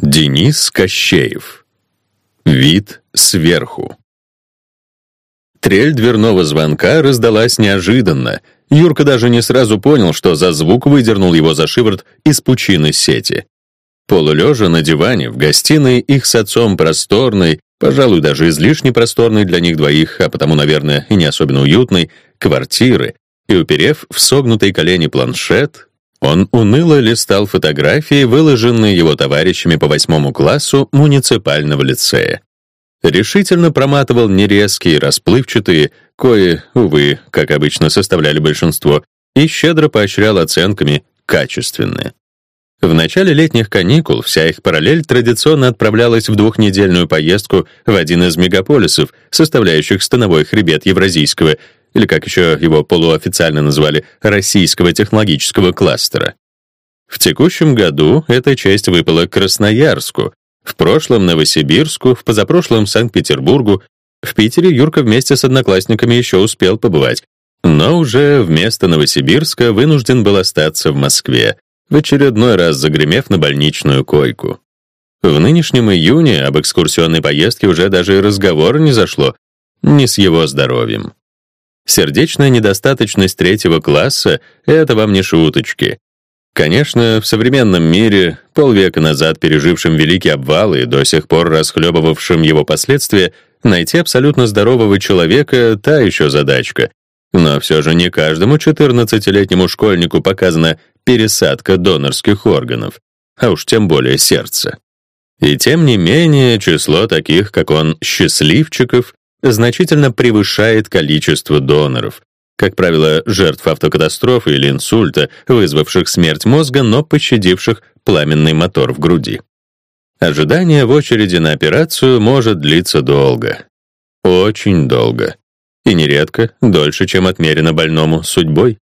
Денис Кощеев. Вид сверху. Трель дверного звонка раздалась неожиданно. Юрка даже не сразу понял, что за звук выдернул его за шиворот из пучины сети. Полулежа на диване в гостиной их с отцом просторной, пожалуй, даже излишне просторной для них двоих, а потому, наверное, и не особенно уютной, квартиры, и уперев в согнутый колени планшет, он уныло листал фотографии, выложенные его товарищами по восьмому классу муниципального лицея. Решительно проматывал нерезкие, расплывчатые, кои, увы, как обычно составляли большинство, и щедро поощрял оценками качественные. В начале летних каникул вся их параллель традиционно отправлялась в двухнедельную поездку в один из мегаполисов, составляющих становой хребет Евразийского или как еще его полуофициально назвали, российского технологического кластера. В текущем году эта часть выпала Красноярску, в прошлом Новосибирску, в позапрошлом Санкт-Петербургу. В Питере Юрка вместе с одноклассниками еще успел побывать, но уже вместо Новосибирска вынужден был остаться в Москве, в очередной раз загремев на больничную койку. В нынешнем июне об экскурсионной поездке уже даже и разговора не зашло, не с его здоровьем. Сердечная недостаточность третьего класса — это вам не шуточки. Конечно, в современном мире, полвека назад пережившим великий обвал и до сих пор расхлебывавшим его последствия, найти абсолютно здорового человека — та еще задачка. Но все же не каждому 14-летнему школьнику показана пересадка донорских органов, а уж тем более сердца. И тем не менее, число таких, как он, счастливчиков, значительно превышает количество доноров, как правило, жертв автокатастрофы или инсульта, вызвавших смерть мозга, но пощадивших пламенный мотор в груди. Ожидание в очереди на операцию может длиться долго. Очень долго. И нередко дольше, чем отмерено больному судьбой.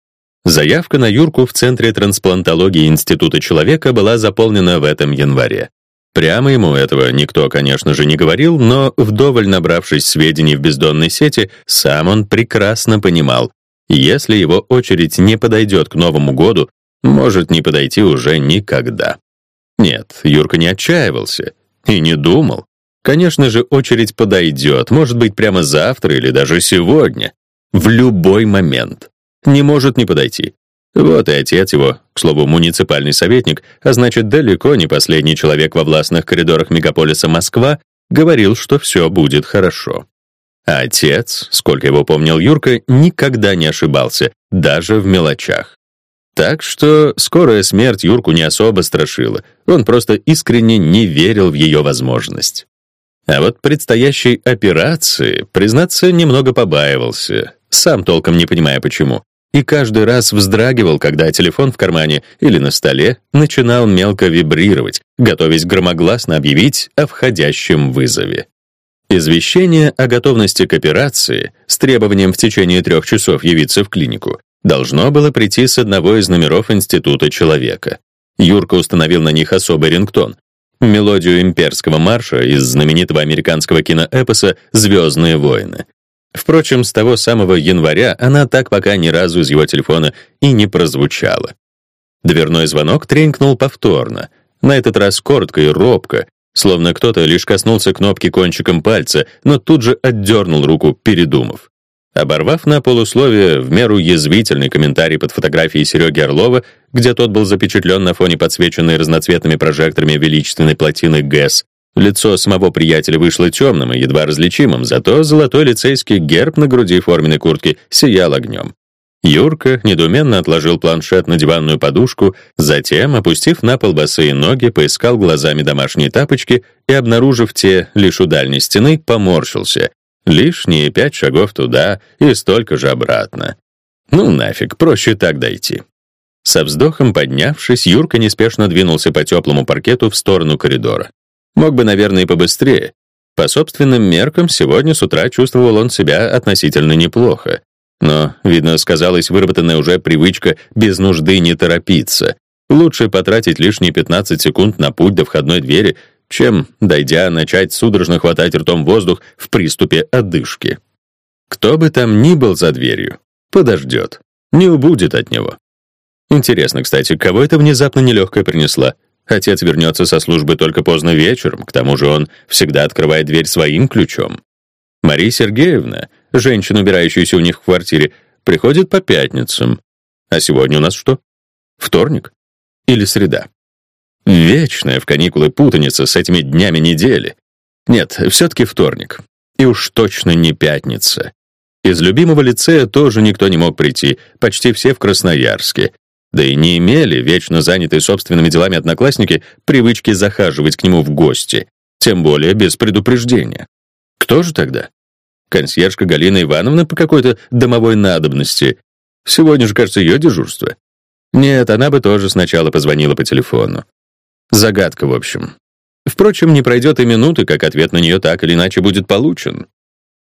Заявка на Юрку в Центре трансплантологии Института человека была заполнена в этом январе. Прямо ему этого никто, конечно же, не говорил, но, вдоволь набравшись сведений в бездонной сети, сам он прекрасно понимал, если его очередь не подойдет к Новому году, может не подойти уже никогда. Нет, Юрка не отчаивался и не думал. Конечно же, очередь подойдет, может быть, прямо завтра или даже сегодня, в любой момент. Не может не подойти. Вот и отец его, к слову, муниципальный советник, а значит, далеко не последний человек во властных коридорах мегаполиса Москва, говорил, что все будет хорошо. А отец, сколько его помнил Юрка, никогда не ошибался, даже в мелочах. Так что скорая смерть Юрку не особо страшила, он просто искренне не верил в ее возможность. А вот предстоящей операции, признаться, немного побаивался, сам толком не понимая почему и каждый раз вздрагивал, когда телефон в кармане или на столе начинал мелко вибрировать, готовясь громогласно объявить о входящем вызове. Извещение о готовности к операции с требованием в течение трех часов явиться в клинику должно было прийти с одного из номеров Института человека. Юрка установил на них особый рингтон — мелодию имперского марша из знаменитого американского киноэпоса «Звездные войны», Впрочем, с того самого января она так пока ни разу из его телефона и не прозвучала. Дверной звонок тренькнул повторно, на этот раз коротко и робко, словно кто-то лишь коснулся кнопки кончиком пальца, но тут же отдернул руку, передумав. Оборвав на полусловие в меру язвительный комментарий под фотографией Сереги Орлова, где тот был запечатлен на фоне подсвеченной разноцветными прожекторами величественной плотины ГЭС, Лицо самого приятеля вышло темным и едва различимым, зато золотой лицейский герб на груди форменной куртки сиял огнем. Юрка недоуменно отложил планшет на диванную подушку, затем, опустив на пол босые ноги, поискал глазами домашние тапочки и, обнаружив те лишь у дальней стены, поморщился. Лишние пять шагов туда и столько же обратно. Ну нафиг, проще так дойти. Со вздохом поднявшись, Юрка неспешно двинулся по теплому паркету в сторону коридора. Мог бы, наверное, и побыстрее. По собственным меркам, сегодня с утра чувствовал он себя относительно неплохо. Но, видно, сказалась выработанная уже привычка без нужды не торопиться. Лучше потратить лишние 15 секунд на путь до входной двери, чем, дойдя, начать судорожно хватать ртом воздух в приступе одышки. Кто бы там ни был за дверью, подождет, не убудет от него. Интересно, кстати, кого это внезапно нелегкая принесла? Отец вернется со службы только поздно вечером, к тому же он всегда открывает дверь своим ключом. Мария Сергеевна, женщина, убирающаяся у них в квартире, приходит по пятницам. А сегодня у нас что? Вторник? Или среда? Вечная в каникулы путаница с этими днями недели. Нет, все-таки вторник. И уж точно не пятница. Из любимого лицея тоже никто не мог прийти, почти все в Красноярске. Да и не имели, вечно занятые собственными делами одноклассники, привычки захаживать к нему в гости, тем более без предупреждения. Кто же тогда? Консьержка Галина Ивановна по какой-то домовой надобности. Сегодня же, кажется, ее дежурство. Нет, она бы тоже сначала позвонила по телефону. Загадка, в общем. Впрочем, не пройдет и минуты, как ответ на нее так или иначе будет получен.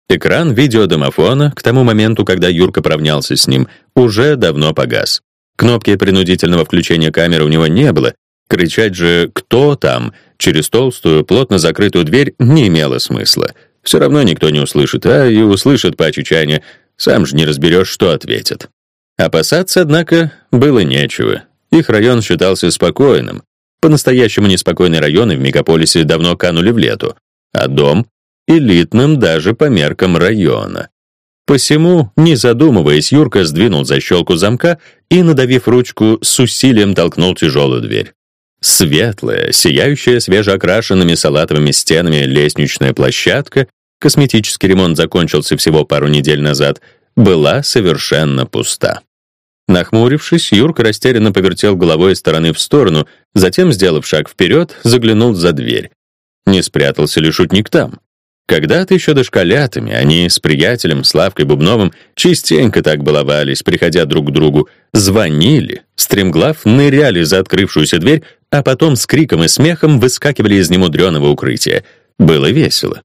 Экран видеодомофона к тому моменту, когда Юрка поравнялся с ним, уже давно погас. Кнопки принудительного включения камеры у него не было. Кричать же «Кто там?» через толстую, плотно закрытую дверь не имело смысла. Все равно никто не услышит, а и услышит по чучане. Сам же не разберешь, что ответит. Опасаться, однако, было нечего. Их район считался спокойным. По-настоящему неспокойные районы в мегаполисе давно канули в лету, а дом — элитным даже по меркам района. Посему, не задумываясь, Юрка сдвинул защелку замка и, надавив ручку, с усилием толкнул тяжелую дверь. Светлая, сияющая свежеокрашенными салатовыми стенами лестничная площадка, косметический ремонт закончился всего пару недель назад, была совершенно пуста. Нахмурившись, Юрка растерянно повертел головой из стороны в сторону, затем, сделав шаг вперед, заглянул за дверь. Не спрятался ли шутник там? Когда-то еще дошколятами они с приятелем Славкой Бубновым частенько так баловались, приходя друг к другу, звонили, стремглав ныряли за открывшуюся дверь, а потом с криком и смехом выскакивали из немудреного укрытия. Было весело.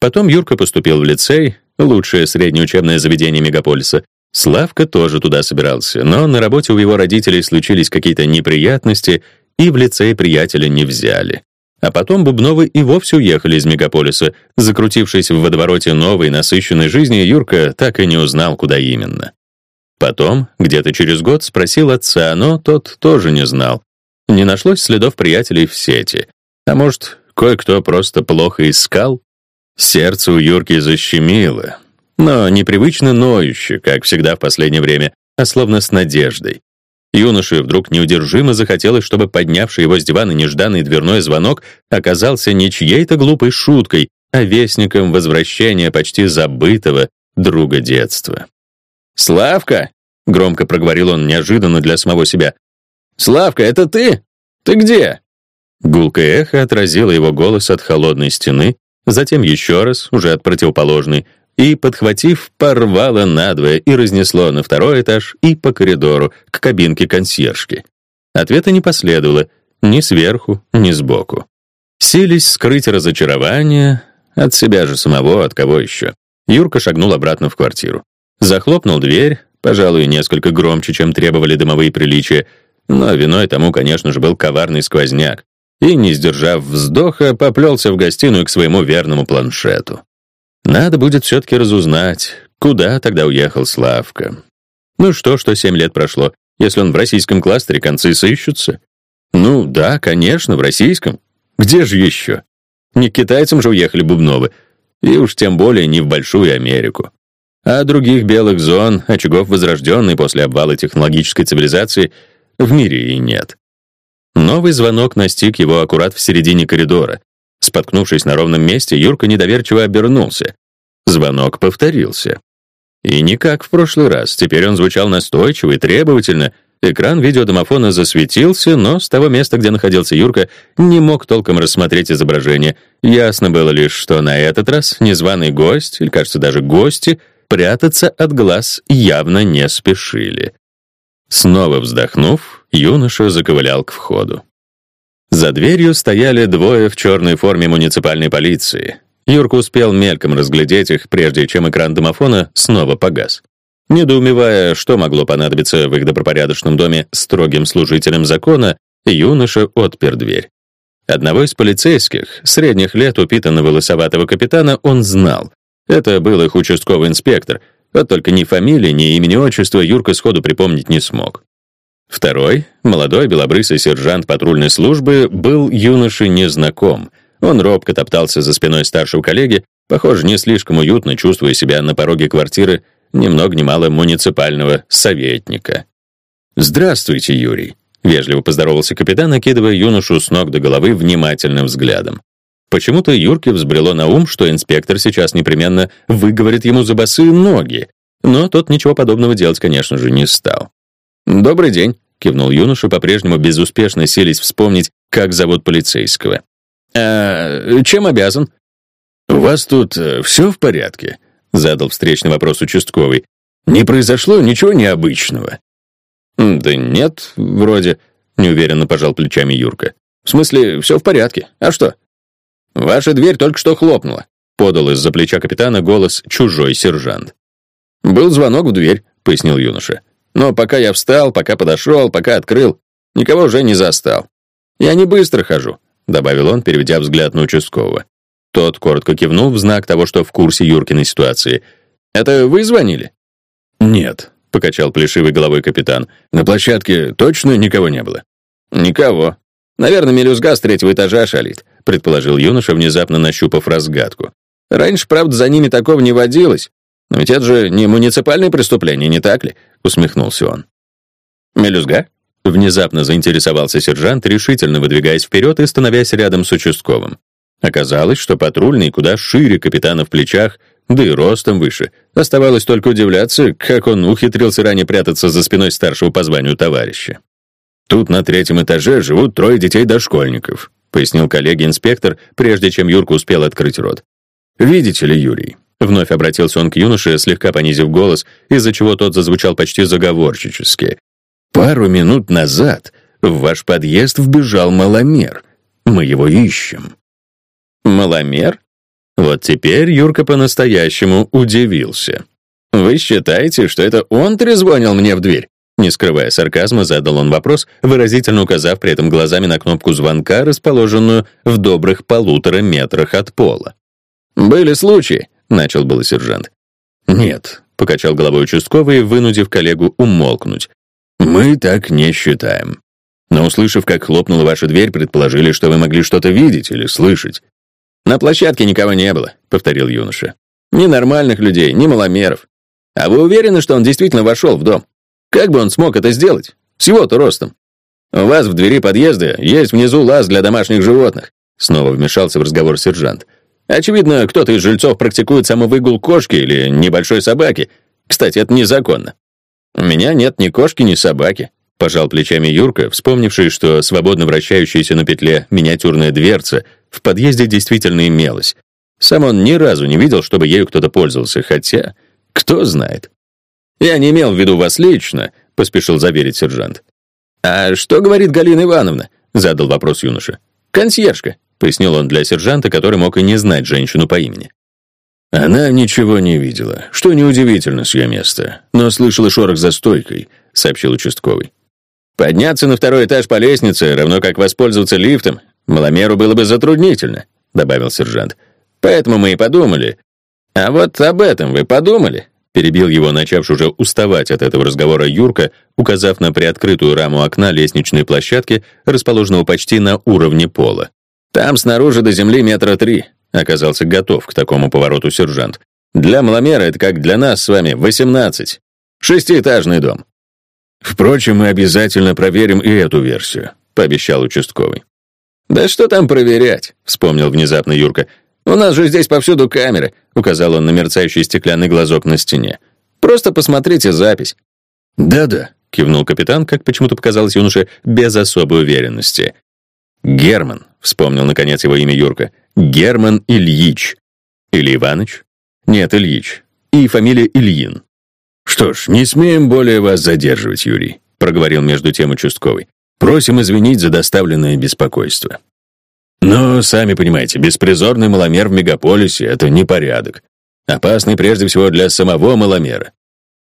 Потом Юрка поступил в лицей, лучшее среднее учебное заведение мегаполиса. Славка тоже туда собирался, но на работе у его родителей случились какие-то неприятности, и в лицей приятеля не взяли. А потом Бубновы и вовсе уехали из мегаполиса. Закрутившись в водовороте новой насыщенной жизни, Юрка так и не узнал, куда именно. Потом, где-то через год, спросил отца, но тот тоже не знал. Не нашлось следов приятелей в сети. А может, кое-кто просто плохо искал? Сердце у Юрки защемило, но непривычно ноюще, как всегда в последнее время, а словно с надеждой. Юноше вдруг неудержимо захотелось, чтобы поднявший его с дивана нежданный дверной звонок оказался не чьей-то глупой шуткой, а вестником возвращения почти забытого друга детства. «Славка!» — громко проговорил он неожиданно для самого себя. «Славка, это ты? Ты где?» Гулкое эхо отразило его голос от холодной стены, затем еще раз, уже от противоположной, и, подхватив, порвало надвое и разнесло на второй этаж и по коридору к кабинке консьержки. Ответа не последовало ни сверху, ни сбоку. Сились скрыть разочарование от себя же самого, от кого еще. Юрка шагнул обратно в квартиру. Захлопнул дверь, пожалуй, несколько громче, чем требовали дымовые приличия, но виной тому, конечно же, был коварный сквозняк, и, не сдержав вздоха, поплелся в гостиную к своему верному планшету. Надо будет все-таки разузнать, куда тогда уехал Славка. Ну что, что семь лет прошло, если он в российском кластере, концы сыщутся? Ну да, конечно, в российском. Где же еще? Не к китайцам же уехали Бубновы, и уж тем более не в Большую Америку. А других белых зон, очагов возрожденной после обвала технологической цивилизации, в мире и нет. Новый звонок настиг его аккурат в середине коридора, Споткнувшись на ровном месте, Юрка недоверчиво обернулся. Звонок повторился. И не как в прошлый раз, теперь он звучал настойчиво и требовательно. Экран видеодомофона засветился, но с того места, где находился Юрка, не мог толком рассмотреть изображение. Ясно было лишь, что на этот раз незваный гость, или, кажется, даже гости, прятаться от глаз явно не спешили. Снова вздохнув, юноша заковылял к входу. За дверью стояли двое в черной форме муниципальной полиции. Юрка успел мельком разглядеть их, прежде чем экран домофона снова погас. Недоумевая, что могло понадобиться в их добропорядочном доме строгим служителям закона, юноша отпер дверь. Одного из полицейских, средних лет упитанного лысоватого капитана, он знал. Это был их участковый инспектор, вот только ни фамилии, ни имени отчества Юрка сходу припомнить не смог. Второй, молодой белобрысый сержант патрульной службы, был юноше незнаком. Он робко топтался за спиной старшего коллеги, похоже, не слишком уютно чувствуя себя на пороге квартиры ни много ни мало муниципального советника. «Здравствуйте, Юрий», — вежливо поздоровался капитан, окидывая юношу с ног до головы внимательным взглядом. Почему-то Юрке взбрело на ум, что инспектор сейчас непременно выговорит ему за босые ноги, но тот ничего подобного делать, конечно же, не стал. «Добрый день», — кивнул юноша, по-прежнему безуспешно селись вспомнить, как зовут полицейского. «А чем обязан?» «У вас тут э, все в порядке?» — задал встречный вопрос участковый. «Не произошло ничего необычного?» «Да нет, вроде», — неуверенно пожал плечами Юрка. «В смысле, все в порядке. А что?» «Ваша дверь только что хлопнула», — подал из-за плеча капитана голос чужой сержант. «Был звонок в дверь», — пояснил юноша. «Но пока я встал, пока подошел, пока открыл, никого уже не застал. Я не быстро хожу», — добавил он, переведя взгляд на участкового. Тот коротко кивнул в знак того, что в курсе Юркиной ситуации. «Это вы звонили?» «Нет», — покачал плешивой головой капитан. «На площадке точно никого не было?» «Никого. Наверное, мелюзга с третьего этажа шалит», — предположил юноша, внезапно нащупав разгадку. «Раньше, правда, за ними такого не водилось. Но ведь это же не муниципальное преступление, не так ли?» — усмехнулся он. «Мелюзга?» — внезапно заинтересовался сержант, решительно выдвигаясь вперед и становясь рядом с участковым. Оказалось, что патрульный куда шире капитана в плечах, да и ростом выше. Оставалось только удивляться, как он ухитрился ранее прятаться за спиной старшего по званию товарища. «Тут на третьем этаже живут трое детей-дошкольников», пояснил коллеге-инспектор, прежде чем Юрка успел открыть рот. «Видите ли, Юрий?» Вновь обратился он к юноше, слегка понизив голос, из-за чего тот зазвучал почти заговорщически. «Пару минут назад в ваш подъезд вбежал маломер. Мы его ищем». Маломер? Вот теперь Юрка по-настоящему удивился. «Вы считаете, что это он трезвонил мне в дверь?» Не скрывая сарказма, задал он вопрос, выразительно указав при этом глазами на кнопку звонка, расположенную в добрых полутора метрах от пола. «Были случаи», — начал был сержант. «Нет», — покачал головой участковый, вынудив коллегу умолкнуть. «Мы так не считаем. Но услышав, как хлопнула ваша дверь, предположили, что вы могли что-то видеть или слышать. «На площадке никого не было», — повторил юноша. «Ни нормальных людей, ни маломеров. А вы уверены, что он действительно вошел в дом? Как бы он смог это сделать? С его-то ростом. У вас в двери подъезда есть внизу лаз для домашних животных», — снова вмешался в разговор сержант. «Очевидно, кто-то из жильцов практикует самовыгул кошки или небольшой собаки. Кстати, это незаконно». «У меня нет ни кошки, ни собаки», — пожал плечами Юрка, вспомнивший, что свободно вращающаяся на петле миниатюрная дверца в подъезде действительно имелась. Сам он ни разу не видел, чтобы ею кто-то пользовался, хотя, кто знает. «Я не имел в виду вас лично», — поспешил заверить сержант. «А что говорит Галина Ивановна?» — задал вопрос юноша. «Консьержка», — пояснил он для сержанта, который мог и не знать женщину по имени. Она ничего не видела, что неудивительно с ее места, но слышала шорох за стойкой, — сообщил участковый. «Подняться на второй этаж по лестнице, равно как воспользоваться лифтом, Маломеру было бы затруднительно, добавил сержант. Поэтому мы и подумали. А вот об этом вы подумали? Перебил его, начавший уже уставать от этого разговора Юрка, указав на приоткрытую раму окна лестничной площадки, расположенного почти на уровне пола. Там снаружи до земли метра три. Оказался готов к такому повороту сержант. Для маломера это как для нас с вами 18. Шестиэтажный дом. Впрочем, мы обязательно проверим и эту версию, пообещал участковый. «Да что там проверять?» — вспомнил внезапно Юрка. «У нас же здесь повсюду камеры», — указал он на мерцающий стеклянный глазок на стене. «Просто посмотрите запись». «Да-да», — кивнул капитан, как почему-то показалось юноше, без особой уверенности. «Герман», — вспомнил наконец его имя Юрка. «Герман Ильич». «Или Иваныч?» «Нет, Ильич. И фамилия Ильин». «Что ж, не смеем более вас задерживать, Юрий», — проговорил между тем участковый. Просим извинить за доставленное беспокойство. Но, сами понимаете, беспризорный маломер в мегаполисе — это непорядок. Опасный прежде всего для самого маломера.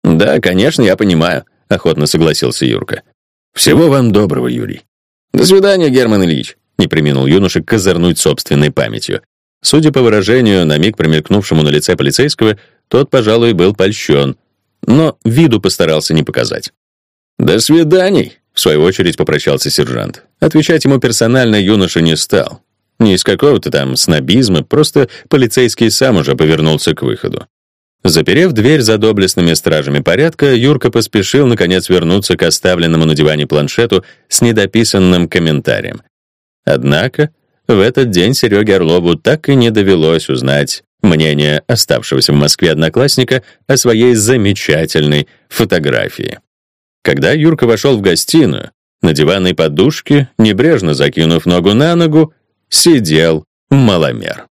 «Да, конечно, я понимаю», — охотно согласился Юрка. «Всего вам доброго, Юрий». «До свидания, Герман Ильич», — не применил юноша козырнуть собственной памятью. Судя по выражению, на миг промелькнувшему на лице полицейского, тот, пожалуй, был польщен, но виду постарался не показать. «До свиданий!» — в свою очередь попрощался сержант. Отвечать ему персонально юноша не стал. Не из какого-то там снобизма, просто полицейский сам уже повернулся к выходу. Заперев дверь за доблестными стражами порядка, Юрка поспешил, наконец, вернуться к оставленному на диване планшету с недописанным комментарием. Однако в этот день Сереге Орлову так и не довелось узнать мнение оставшегося в Москве одноклассника о своей замечательной фотографии. Когда Юрка вошел в гостиную, на диванной подушке, небрежно закинув ногу на ногу, сидел маломер.